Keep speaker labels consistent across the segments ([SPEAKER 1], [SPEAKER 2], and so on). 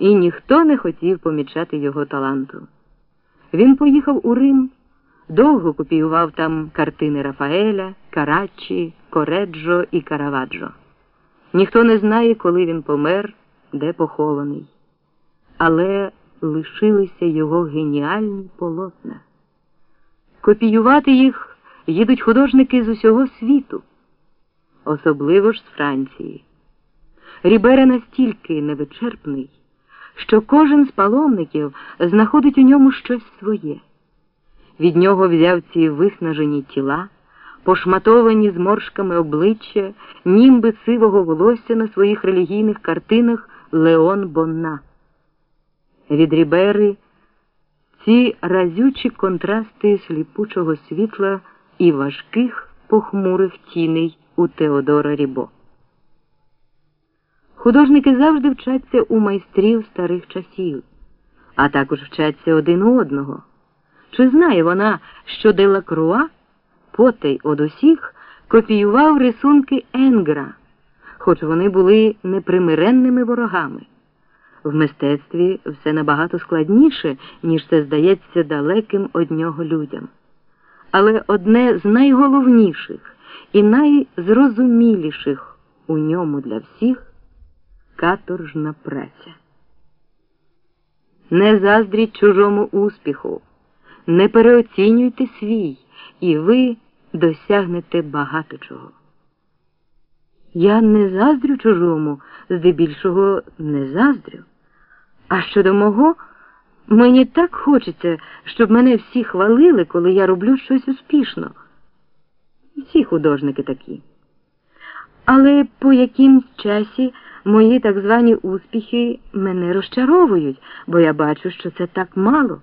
[SPEAKER 1] і ніхто не хотів помічати його таланту. Він поїхав у Рим, довго копіював там картини Рафаеля, Караччі, Кореджо і Караваджо. Ніхто не знає, коли він помер, де похований. Але лишилися його геніальні полотна. Копіювати їх їдуть художники з усього світу, особливо ж з Франції. Рібера настільки невичерпний, що кожен з паломників знаходить у ньому щось своє. Від нього взяв ці виснажені тіла, пошматовані зморшками обличчя, німби сивого волосся на своїх релігійних картинах Леон Бонна. Від Рібери ці разючі контрасти сліпучого світла і важких похмурих тіней у Теодора Рібо. Художники завжди вчаться у майстрів старих часів, а також вчаться один у одного. Чи знає вона, що Делакруа, потей од усіх, копіював рисунки Енгра, хоч вони були непримиренними ворогами? В мистецтві все набагато складніше, ніж це здається далеким од нього людям. Але одне з найголовніших і найзрозуміліших у ньому для всіх каторжна праця. Не заздріть чужому успіху, не переоцінюйте свій, і ви досягнете багато чого. Я не заздрю чужому, здебільшого не заздрю. А щодо мого, мені так хочеться, щоб мене всі хвалили, коли я роблю щось успішно. Всі художники такі. Але по якимсь часі мої так звані успіхи мене розчаровують, бо я бачу, що це так мало.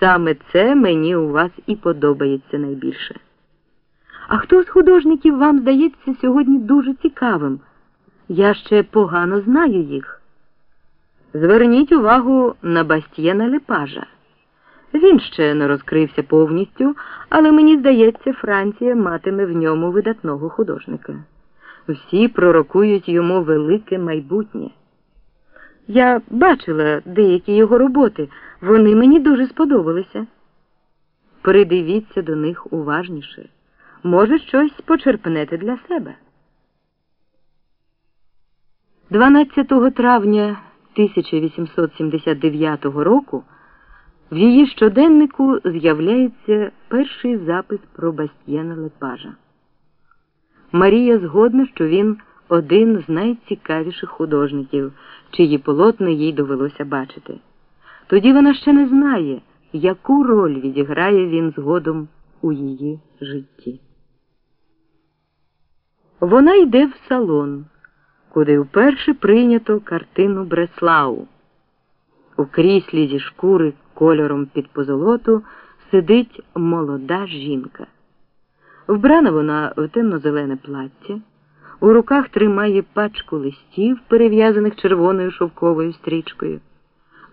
[SPEAKER 1] Саме це мені у вас і подобається найбільше. А хто з художників вам здається сьогодні дуже цікавим? Я ще погано знаю їх. Зверніть увагу на Бастієна Лепажа. Він ще не розкрився повністю, але мені здається, Франція матиме в ньому видатного художника. Всі пророкують йому велике майбутнє. Я бачила деякі його роботи, вони мені дуже сподобалися. Придивіться до них уважніше. Може, щось почерпнете для себе. 12 травня 1879 року в її щоденнику з'являється перший запис про Бастьєна Лепажа. Марія згодна, що він один з найцікавіших художників, чиї полотна їй довелося бачити. Тоді вона ще не знає, яку роль відіграє він згодом у її житті. Вона йде в салон, куди вперше прийнято картину Бреслау. У кріслі зі шкури кольором під позолоту сидить молода жінка. Вбрана вона в темно-зелене плаття, у руках тримає пачку листів, перев'язаних червоною шовковою стрічкою.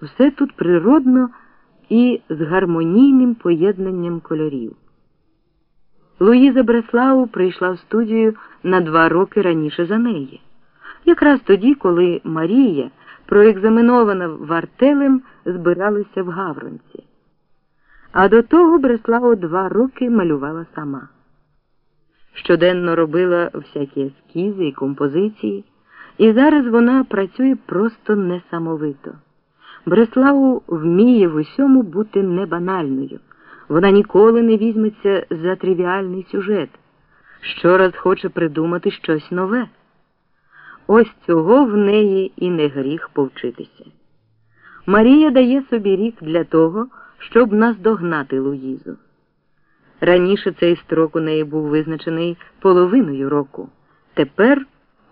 [SPEAKER 1] Все тут природно і з гармонійним поєднанням кольорів. Луїза Бреслау прийшла в студію на два роки раніше за неї, якраз тоді, коли Марія, проекзаменована вартелем, збиралася в Гавронці. А до того Бреслау два роки малювала сама. Щоденно робила всякі ескізи і композиції, і зараз вона працює просто несамовито. Бреславу вміє в усьому бути небанальною. Вона ніколи не візьметься за тривіальний сюжет, щораз хоче придумати щось нове. Ось цього в неї і не гріх повчитися. Марія дає собі рік для того, щоб наздогнати Луїзу. Раніше цей строк у неї був визначений половиною року. Тепер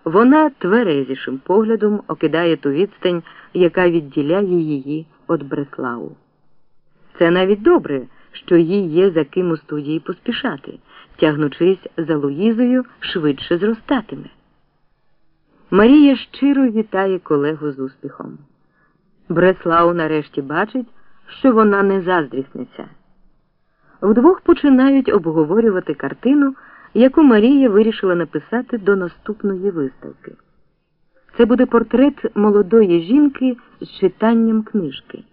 [SPEAKER 1] вона тверезішим поглядом окидає ту відстань, яка відділяє її від Бреславу. Це навіть добре, що їй є за ким у студії поспішати, тягнучись за Луїзою, швидше зростатиме. Марія щиро вітає колегу з успіхом. Бреслау нарешті бачить, що вона не заздрісниця. Вдвох починають обговорювати картину, яку Марія вирішила написати до наступної виставки. Це буде портрет молодої жінки з читанням книжки.